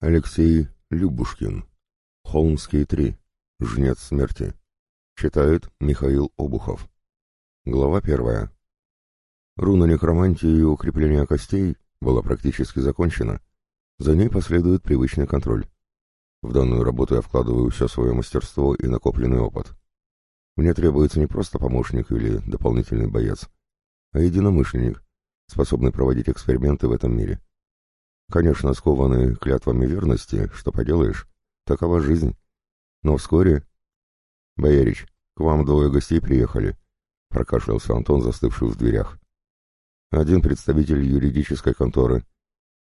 Алексей Любушкин. Холмский 3. Жнец смерти. Читает Михаил Обухов. Глава первая. Руна некромантии и укрепления костей была практически закончена. За ней последует привычный контроль. В данную работу я вкладываю все свое мастерство и накопленный опыт. Мне требуется не просто помощник или дополнительный боец, а единомышленник, способный проводить эксперименты в этом мире. Конечно, скованы клятвами верности, что поделаешь, такова жизнь. Но вскоре... «Боярич, к вам двое гостей приехали», — прокашлялся Антон, застывший в дверях. «Один представитель юридической конторы,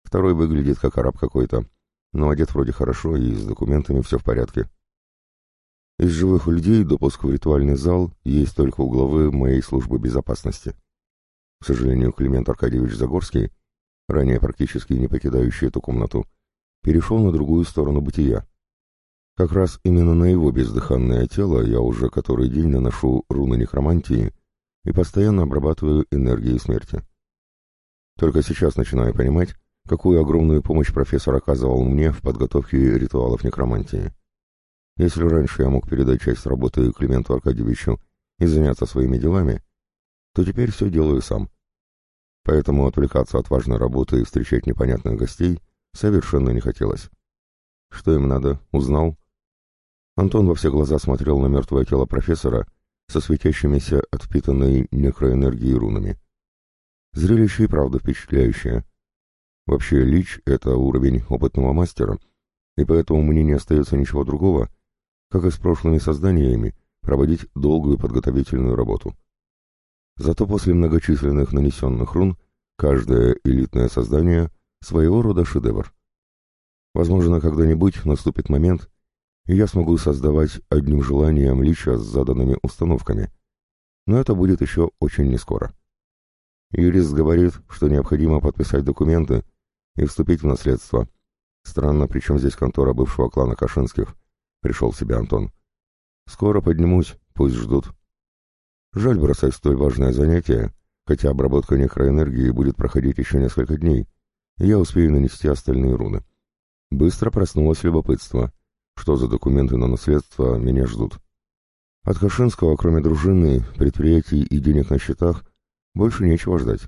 второй выглядит как араб какой-то, но одет вроде хорошо и с документами все в порядке. Из живых людей допуск в ритуальный зал есть только у главы моей службы безопасности. К сожалению, Климент Аркадьевич Загорский — ранее практически не покидающий эту комнату, перешел на другую сторону бытия. Как раз именно на его бездыханное тело я уже который день наношу руны некромантии и постоянно обрабатываю энергией смерти. Только сейчас начинаю понимать, какую огромную помощь профессор оказывал мне в подготовке ритуалов некромантии. Если раньше я мог передать часть работы Клименту Аркадьевичу и заняться своими делами, то теперь все делаю сам поэтому отвлекаться от важной работы и встречать непонятных гостей совершенно не хотелось. Что им надо, узнал? Антон во все глаза смотрел на мертвое тело профессора со светящимися от впитанной некроэнергией рунами. Зрелище и правда впечатляющее. Вообще, Лич — это уровень опытного мастера, и поэтому мне не остается ничего другого, как и с прошлыми созданиями, проводить долгую подготовительную работу. Зато после многочисленных нанесенных рун каждое элитное создание своего рода шедевр. Возможно, когда-нибудь наступит момент, и я смогу создавать одним желанием лича с заданными установками. Но это будет еще очень нескоро. Юрист говорит, что необходимо подписать документы и вступить в наследство. Странно, при чем здесь контора бывшего клана Кашинских? Пришел в себя Антон. Скоро поднимусь, пусть ждут. Жаль бросать столь важное занятие, хотя обработка некроэнергии будет проходить еще несколько дней, и я успею нанести остальные руны. Быстро проснулось любопытство. Что за документы на наследство меня ждут? От Хашинского, кроме дружины, предприятий и денег на счетах, больше нечего ждать.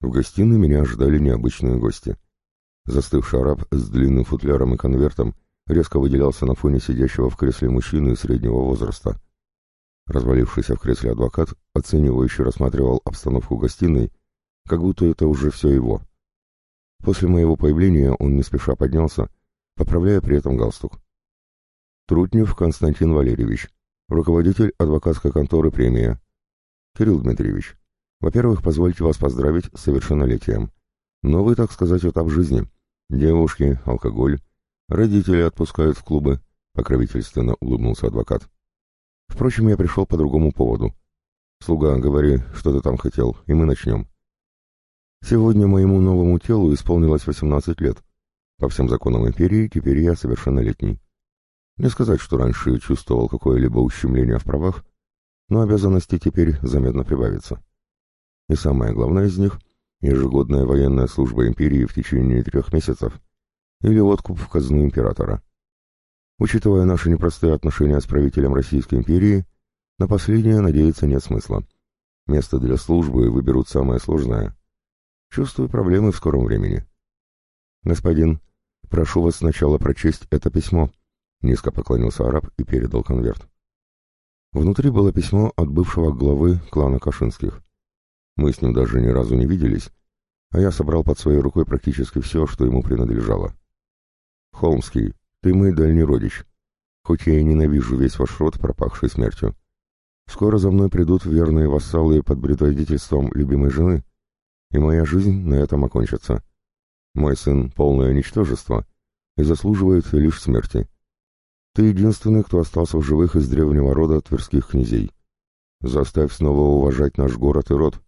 В гостиной меня ожидали необычные гости. Застывший араб с длинным футляром и конвертом резко выделялся на фоне сидящего в кресле мужчины среднего возраста. Развалившийся в кресле адвокат оценивающе рассматривал обстановку гостиной, как будто это уже все его. После моего появления он не спеша поднялся, поправляя при этом галстук. Трутнев Константин Валерьевич, руководитель адвокатской конторы «Премия». Кирилл Дмитриевич, во-первых, позвольте вас поздравить с совершеннолетием. Новый, так сказать, этап жизни. Девушки, алкоголь, родители отпускают в клубы, покровительственно улыбнулся адвокат. Впрочем, я пришел по другому поводу. Слуга, говори, что ты там хотел, и мы начнем. Сегодня моему новому телу исполнилось 18 лет. По всем законам империи теперь я совершеннолетний. Не сказать, что раньше чувствовал какое-либо ущемление в правах, но обязанности теперь заметно прибавятся. И самое главное из них — ежегодная военная служба империи в течение трех месяцев или откуп в казну императора. Учитывая наши непростые отношения с правителем Российской империи, на последнее надеяться нет смысла. Место для службы выберут самое сложное. Чувствую проблемы в скором времени. Господин, прошу вас сначала прочесть это письмо. Низко поклонился араб и передал конверт. Внутри было письмо от бывшего главы клана Кашинских. Мы с ним даже ни разу не виделись, а я собрал под своей рукой практически все, что ему принадлежало. Холмский, ты мой дальний родич, хоть я и ненавижу весь ваш род, пропахший смертью. Скоро за мной придут верные вассалы под предводительством любимой жены, и моя жизнь на этом окончится. Мой сын — полное ничтожество и заслуживает лишь смерти. Ты единственный, кто остался в живых из древнего рода тверских князей. Заставь снова уважать наш город и род.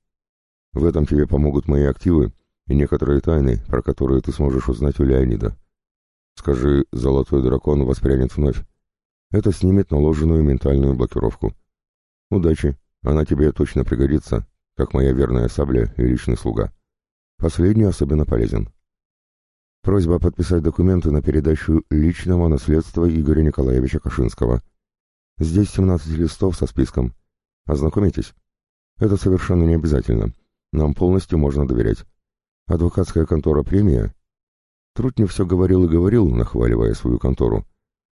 В этом тебе помогут мои активы и некоторые тайны, про которые ты сможешь узнать у Леонида. Скажи, золотой дракон воспрянет вновь. Это снимет наложенную ментальную блокировку. Удачи, она тебе точно пригодится, как моя верная сабля и личный слуга. Последний особенно полезен. Просьба подписать документы на передачу личного наследства Игоря Николаевича Кашинского. Здесь 17 листов со списком. Ознакомитесь? Это совершенно не обязательно. Нам полностью можно доверять. Адвокатская контора «Премия»? Трутнев все говорил и говорил, нахваливая свою контору.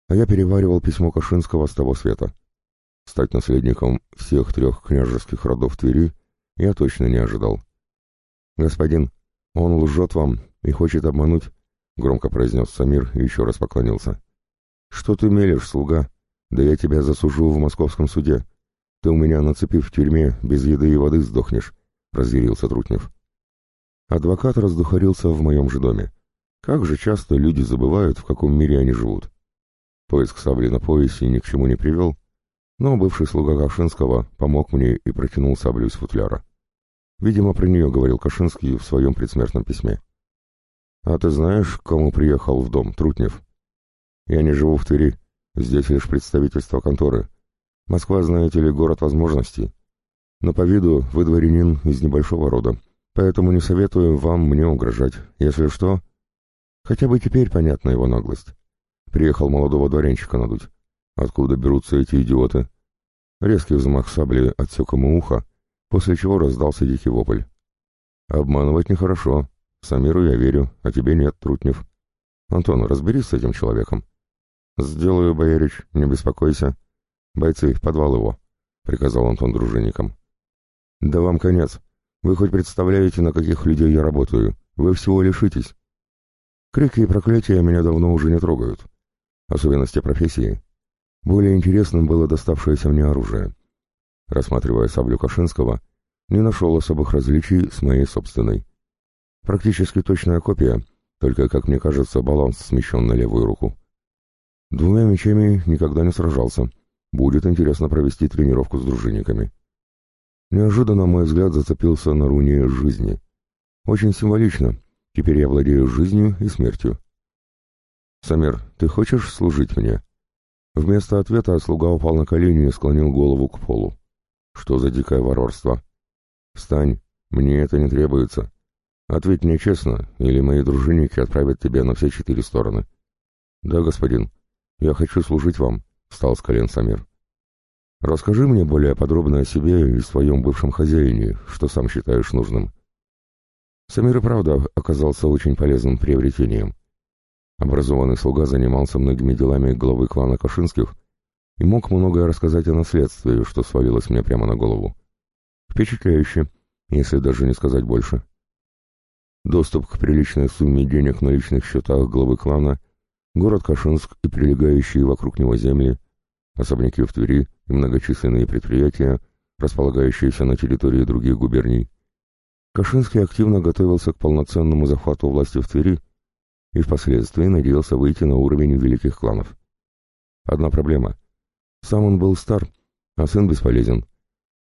А я переваривал письмо Кашинского с того света. Стать наследником всех трех княжеских родов Твери я точно не ожидал. «Господин, он лжет вам и хочет обмануть», — громко произнес Самир и еще раз поклонился. «Что ты мелешь, слуга? Да я тебя засужу в московском суде. Ты у меня, нацепив в тюрьме, без еды и воды сдохнешь», — разъярился Трутнев. Адвокат раздухарился в моем же доме. Как же часто люди забывают, в каком мире они живут. Поиск сабли на поясе ни к чему не привел, но бывший слуга Кашинского помог мне и протянул саблю из футляра. Видимо, про нее говорил Кашинский в своем предсмертном письме. «А ты знаешь, кому приехал в дом, Трутнев?» «Я не живу в Твери. Здесь лишь представительство конторы. Москва, знаете ли, город возможностей. Но по виду вы дворянин из небольшого рода, поэтому не советую вам мне угрожать. Если что...» Хотя бы теперь понятна его наглость. Приехал молодого дворянчика надуть. Откуда берутся эти идиоты? Резкий взмах сабли отсек ему ухо, после чего раздался дикий вопль. «Обманывать нехорошо. Самиру я верю, а тебе нет, Трутнев. Антон, разберись с этим человеком». «Сделаю, боярич, не беспокойся. Бойцы, в подвал его», — приказал Антон дружинникам. «Да вам конец. Вы хоть представляете, на каких людей я работаю? Вы всего лишитесь». Крики и проклятия меня давно уже не трогают. Особенности профессии. Более интересным было доставшееся мне оружие. Рассматривая саблю Кашинского, не нашел особых различий с моей собственной. Практически точная копия, только, как мне кажется, баланс смещен на левую руку. Двумя мечами никогда не сражался. Будет интересно провести тренировку с дружинниками. Неожиданно мой взгляд зацепился на руне жизни. Очень символично. Теперь я владею жизнью и смертью. «Самир, ты хочешь служить мне?» Вместо ответа слуга упал на колени и склонил голову к полу. Что за дикое варварство? Встань, мне это не требуется. Ответь мне честно, или мои дружинники отправят тебя на все четыре стороны. Да, господин, я хочу служить вам, встал с колен Самир. Расскажи мне более подробно о себе и своем бывшем хозяине, что сам считаешь нужным. Самир и правда оказался очень полезным приобретением. Образованный слуга занимался многими делами главы клана Кашинских и мог многое рассказать о наследстве, что свалилось мне прямо на голову. Впечатляюще, если даже не сказать больше. Доступ к приличной сумме денег на личных счетах главы клана, город Кашинск и прилегающие вокруг него земли, особняки в Твери и многочисленные предприятия, располагающиеся на территории других губерний. Кашинский активно готовился к полноценному захвату власти в Твери и впоследствии надеялся выйти на уровень великих кланов. Одна проблема. Сам он был стар, а сын бесполезен.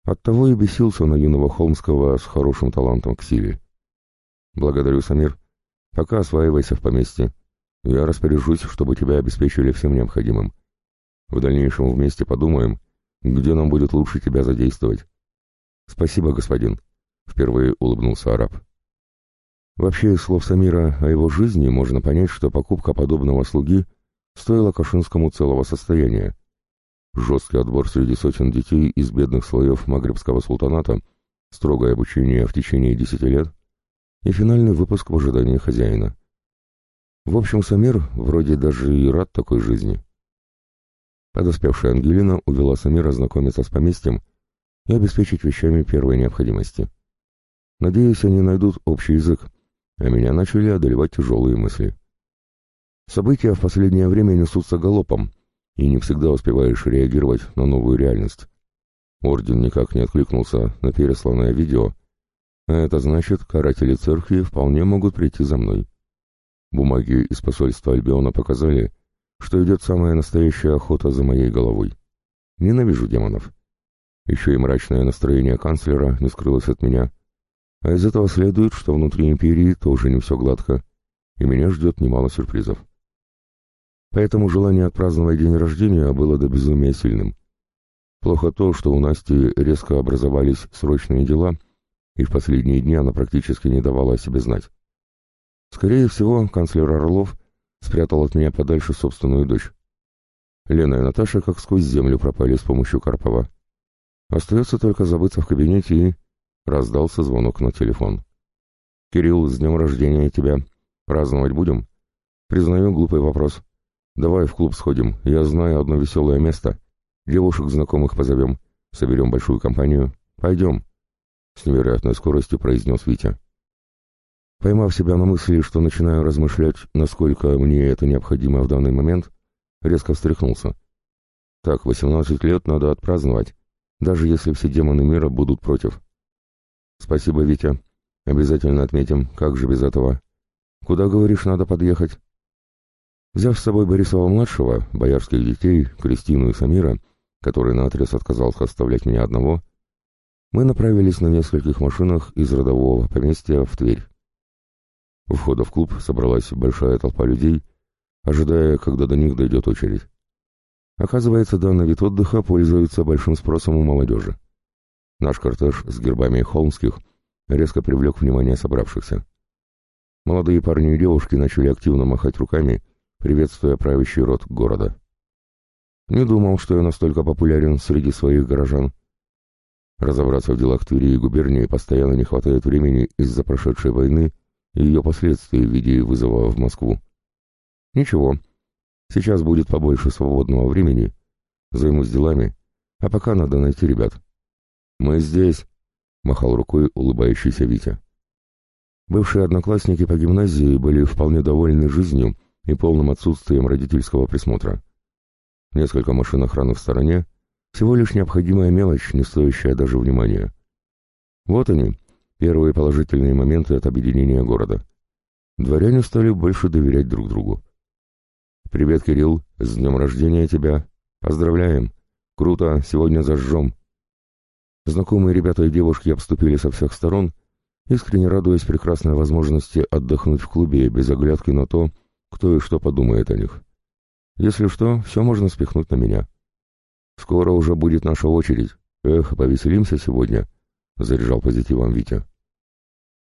Оттого и бесился на юного Холмского с хорошим талантом к силе. Благодарю, Самир. Пока осваивайся в поместье. Я распоряжусь, чтобы тебя обеспечили всем необходимым. В дальнейшем вместе подумаем, где нам будет лучше тебя задействовать. Спасибо, господин. Впервые улыбнулся араб. Вообще, из слов Самира о его жизни можно понять, что покупка подобного слуги стоила Кашинскому целого состояния. Жесткий отбор среди сотен детей из бедных слоев Магрибского султаната, строгое обучение в течение десяти лет и финальный выпуск в ожидании хозяина. В общем, Самир вроде даже и рад такой жизни. Подоспевшая Ангелина увела Самира знакомиться с поместьем и обеспечить вещами первой необходимости. Надеюсь, они найдут общий язык, а меня начали одолевать тяжелые мысли. События в последнее время несутся галопом, и не всегда успеваешь реагировать на новую реальность. Орден никак не откликнулся на пересланное видео, а это значит, каратели церкви вполне могут прийти за мной. Бумаги из посольства Альбиона показали, что идет самая настоящая охота за моей головой. Ненавижу демонов. Еще и мрачное настроение канцлера не скрылось от меня, а из этого следует, что внутри империи тоже не все гладко, и меня ждет немало сюрпризов. Поэтому желание отпраздновать день рождения было до безумия сильным. Плохо то, что у Насти резко образовались срочные дела, и в последние дни она практически не давала о себе знать. Скорее всего, канцлер Орлов спрятал от меня подальше собственную дочь. Лена и Наташа как сквозь землю пропали с помощью Карпова. Остается только забыться в кабинете и... Раздался звонок на телефон. «Кирилл, с днем рождения тебя. Праздновать будем?» «Признаю глупый вопрос. Давай в клуб сходим. Я знаю одно веселое место. Девушек знакомых позовем. Соберем большую компанию. Пойдем», — с невероятной скоростью произнес Витя. Поймав себя на мысли, что начинаю размышлять, насколько мне это необходимо в данный момент, резко встряхнулся. Так, 18 лет надо отпраздновать, даже если все демоны мира будут против. Спасибо, Витя. Обязательно отметим, как же без этого. Куда, говоришь, надо подъехать? Взяв с собой Борисова-младшего, боярских детей, Кристину и Самира, который наотрез отказался оставлять меня одного, мы направились на нескольких машинах из родового поместья в Тверь. У входа в клуб собралась большая толпа людей, ожидая, когда до них дойдет очередь. Оказывается, данный вид отдыха пользуется большим спросом у молодежи. Наш кортеж с гербами холмских резко привлек внимание собравшихся. Молодые парни и девушки начали активно махать руками, приветствуя правящий род города. Не думал, что я настолько популярен среди своих горожан. Разобраться в делах Твери и губернии постоянно не хватает времени из-за прошедшей войны и ее последствий в виде вызова в Москву. Ничего, сейчас будет побольше свободного времени, займусь делами, а пока надо найти ребят. «Мы здесь», — махал рукой улыбающийся Витя. Бывшие одноклассники по гимназии были вполне довольны жизнью и полным отсутствием родительского присмотра. Несколько машин охраны в стороне, всего лишь необходимая мелочь, не стоящая даже внимания. Вот они, первые положительные моменты от объединения города. Дворяне стали больше доверять друг другу. «Привет, Кирилл, с днем рождения тебя! Поздравляем! Круто, сегодня зажжем!» Знакомые ребята и девушки обступили со всех сторон, искренне радуясь прекрасной возможности отдохнуть в клубе без оглядки на то, кто и что подумает о них. Если что, все можно спихнуть на меня. Скоро уже будет наша очередь. Эх, повеселимся сегодня, — заряжал позитивом Витя.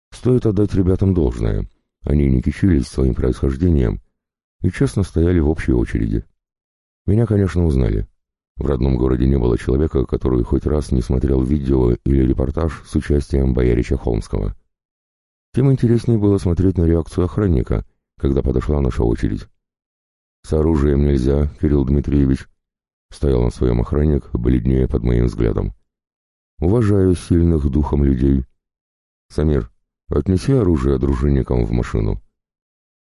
Стоит отдать ребятам должное. Они не кичились своим происхождением и честно стояли в общей очереди. Меня, конечно, узнали. В родном городе не было человека, который хоть раз не смотрел видео или репортаж с участием боярича Холмского. Тем интереснее было смотреть на реакцию охранника, когда подошла наша очередь. «С оружием нельзя, Кирилл Дмитриевич», — стоял на своем охранник, бледнее под моим взглядом. «Уважаю сильных духом людей. Самир, отнеси оружие дружинникам в машину».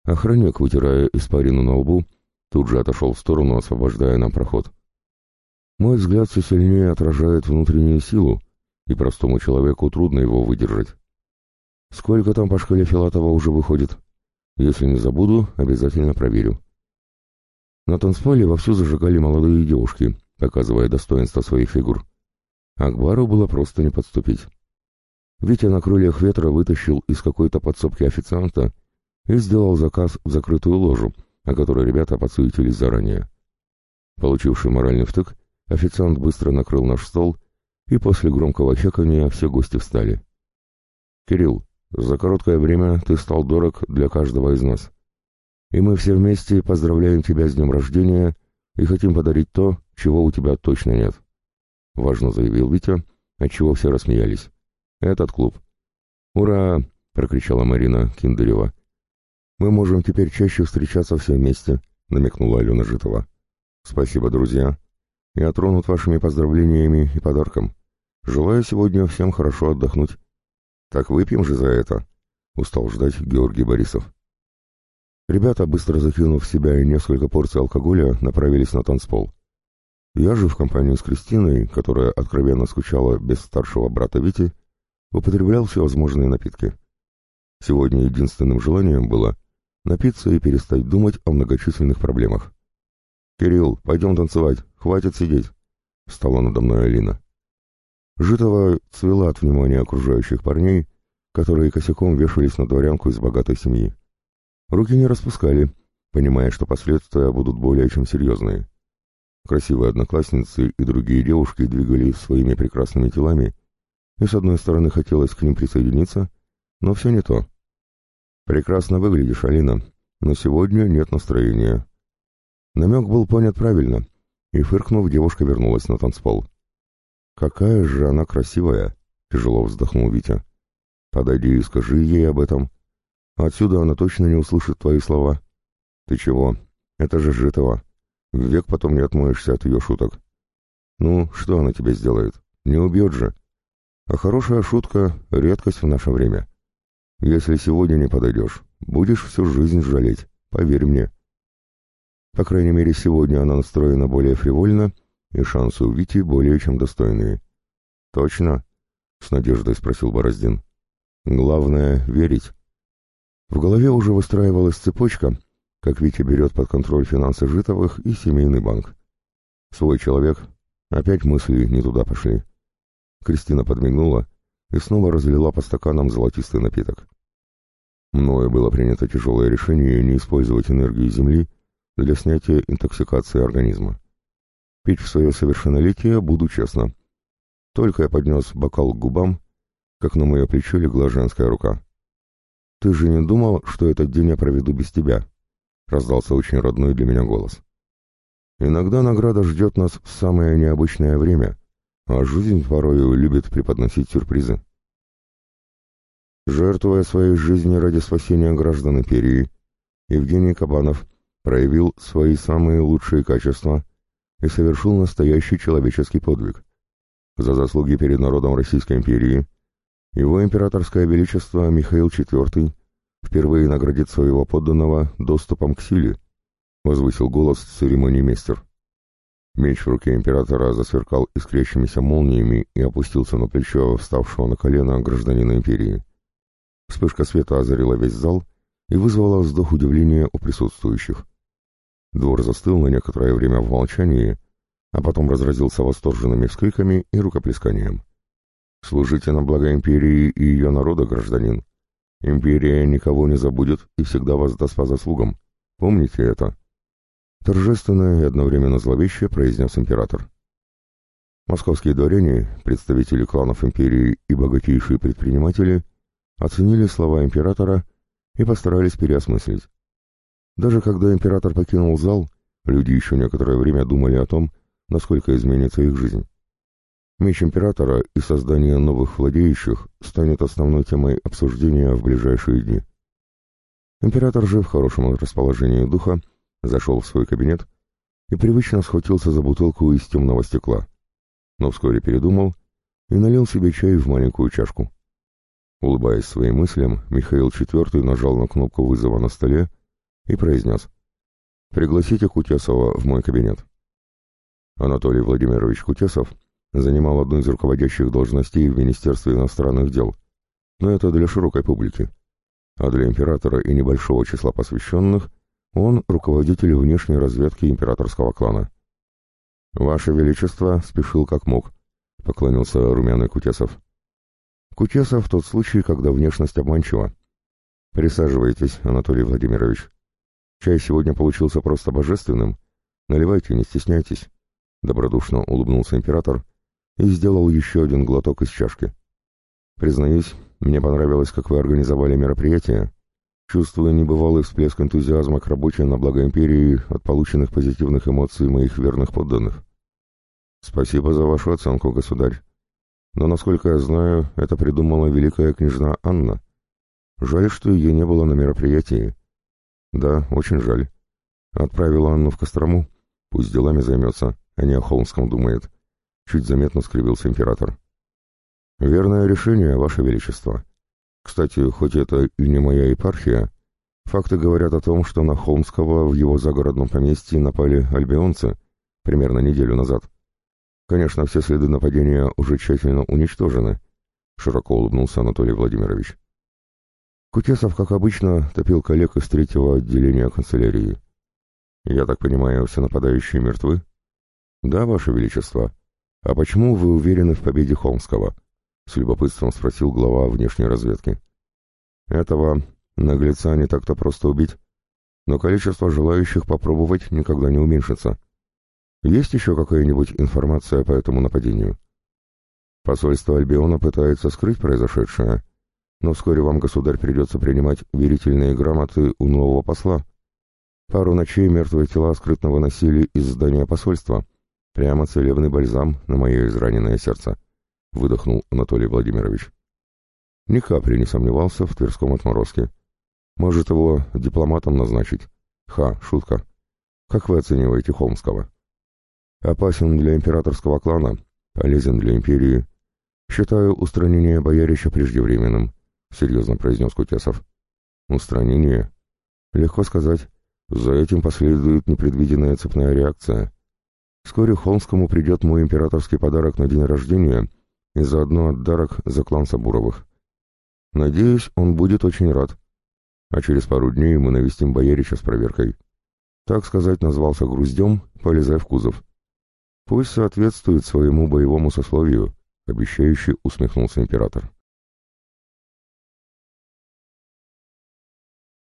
Охранник, вытирая испарину на лбу, тут же отошел в сторону, освобождая нам проход. Мой взгляд все сильнее отражает внутреннюю силу, и простому человеку трудно его выдержать. Сколько там по шкале Филатова уже выходит? Если не забуду, обязательно проверю. На танцполе вовсю зажигали молодые девушки, показывая достоинство своих фигур. Акбару было просто не подступить. Витя на крыльях ветра вытащил из какой-то подсобки официанта и сделал заказ в закрытую ложу, о которой ребята подсуетились заранее. Получивший моральный втык, Официант быстро накрыл наш стол, и после громкого чекания все гости встали. «Кирилл, за короткое время ты стал дорог для каждого из нас. И мы все вместе поздравляем тебя с днем рождения и хотим подарить то, чего у тебя точно нет», — важно заявил Витя, отчего все рассмеялись. «Этот клуб». «Ура!» — прокричала Марина Киндырева. «Мы можем теперь чаще встречаться все вместе», — намекнула Алена Житова. «Спасибо, друзья», я тронут вашими поздравлениями и подарком. Желаю сегодня всем хорошо отдохнуть. Так выпьем же за это, — устал ждать Георгий Борисов. Ребята, быстро закинув в себя несколько порций алкоголя, направились на танцпол. Я же в компании с Кристиной, которая откровенно скучала без старшего брата Вити, употреблял всевозможные напитки. Сегодня единственным желанием было напиться и перестать думать о многочисленных проблемах. «Кирилл, пойдем танцевать, хватит сидеть», — встала надо мной Алина. Житова цвела от внимания окружающих парней, которые косяком вешались на дворянку из богатой семьи. Руки не распускали, понимая, что последствия будут более чем серьезные. Красивые одноклассницы и другие девушки двигались своими прекрасными телами, и с одной стороны хотелось к ним присоединиться, но все не то. «Прекрасно выглядишь, Алина, но сегодня нет настроения». Намек был понят правильно, и, фыркнув, девушка вернулась на танцпол. «Какая же она красивая!» — тяжело вздохнул Витя. «Подойди и скажи ей об этом. Отсюда она точно не услышит твои слова». «Ты чего? Это же Житова. Век потом не отмоешься от ее шуток». «Ну, что она тебе сделает? Не убьет же. А хорошая шутка — редкость в наше время. Если сегодня не подойдешь, будешь всю жизнь жалеть, поверь мне». По крайней мере, сегодня она настроена более фривольно, и шансы у Вити более чем достойные. «Точно?» — с надеждой спросил Бороздин. «Главное — верить». В голове уже выстраивалась цепочка, как Витя берет под контроль финансы Житовых и семейный банк. Свой человек. Опять мысли не туда пошли. Кристина подмигнула и снова разлила по стаканам золотистый напиток. Мною было принято тяжелое решение не использовать энергию Земли для снятия интоксикации организма. Пить в свое совершеннолетие буду честно. Только я поднес бокал к губам, как на мое плечо легла женская рука. «Ты же не думал, что этот день я проведу без тебя?» — раздался очень родной для меня голос. «Иногда награда ждет нас в самое необычное время, а жизнь порою любит преподносить сюрпризы». Жертвуя своей жизнью ради спасения граждан империи, Евгений Кабанов проявил свои самые лучшие качества и совершил настоящий человеческий подвиг. За заслуги перед народом Российской империи его императорское величество Михаил IV впервые наградит своего подданного доступом к силе, возвысил голос церемониймейстер. Меч в руке императора засверкал искрящимися молниями и опустился на плечо вставшего на колено гражданина империи. Вспышка света озарила весь зал и вызвала вздох удивления у присутствующих. Двор застыл на некоторое время в молчании, а потом разразился восторженными вскриками и рукоплесканием. «Служите на благо империи и ее народа, гражданин. Империя никого не забудет и всегда вас даст по заслугам. Помните это?» Торжественно и одновременно зловеще произнес император. Московские дворяне, представители кланов империи и богатейшие предприниматели оценили слова императора и постарались переосмыслить. Даже когда император покинул зал, люди еще некоторое время думали о том, насколько изменится их жизнь. Меч императора и создание новых владеющих станет основной темой обсуждения в ближайшие дни. Император же в хорошем расположении духа зашел в свой кабинет и привычно схватился за бутылку из темного стекла, но вскоре передумал и налил себе чай в маленькую чашку. Улыбаясь своим мыслям, Михаил IV нажал на кнопку вызова на столе и произнес «Пригласите Кутесова в мой кабинет». Анатолий Владимирович Кутесов занимал одну из руководящих должностей в Министерстве иностранных дел, но это для широкой публики. А для императора и небольшого числа посвященных он руководитель внешней разведки императорского клана. «Ваше Величество спешил как мог», — поклонился румяный Кутесов. Кутесов — тот случай, когда внешность обманчива. «Присаживайтесь, Анатолий Владимирович. Чай сегодня получился просто божественным. Наливайте, не стесняйтесь. Добродушно улыбнулся император и сделал еще один глоток из чашки. Признаюсь, мне понравилось, как вы организовали мероприятие. Чувствую небывалый всплеск энтузиазма к работе на благо империи от полученных позитивных эмоций моих верных подданных. Спасибо за вашу оценку, государь. Но, насколько я знаю, это придумала великая княжна Анна. Жаль, что ее не было на мероприятии. Да, очень жаль. Отправила Анну в Кострому. Пусть делами займется, а не о Холмском думает. Чуть заметно скривился император. Верное решение, Ваше Величество. Кстати, хоть это и не моя епархия, факты говорят о том, что на Холмского в его загородном поместье напали альбионцы примерно неделю назад. Конечно, все следы нападения уже тщательно уничтожены, широко улыбнулся Анатолий Владимирович. Кутесов, как обычно, топил коллег из третьего отделения канцелярии. «Я так понимаю, все нападающие мертвы?» «Да, Ваше Величество. А почему вы уверены в победе Холмского?» — с любопытством спросил глава внешней разведки. «Этого наглеца не так-то просто убить, но количество желающих попробовать никогда не уменьшится. Есть еще какая-нибудь информация по этому нападению?» Посольство Альбиона пытается скрыть произошедшее, Но вскоре вам, государь, придется принимать верительные грамоты у нового посла. Пару ночей мертвые тела скрытно выносили из здания посольства. Прямо целебный бальзам на мое израненное сердце», — выдохнул Анатолий Владимирович. Ни капли не сомневался в Тверском отморозке. Может, его дипломатом назначить? Ха, шутка. Как вы оцениваете Холмского? Опасен для императорского клана, полезен для империи. Считаю устранение боярища преждевременным, серьезно произнес Кутесов. Устранение? Легко сказать. За этим последует непредвиденная цепная реакция. Вскоре Холмскому придет мой императорский подарок на день рождения и заодно отдарок за клан Сабуровых. Надеюсь, он будет очень рад. А через пару дней мы навестим Боярича с проверкой. Так сказать, назвался груздем, полезая в кузов. Пусть соответствует своему боевому сословию, обещающе усмехнулся император.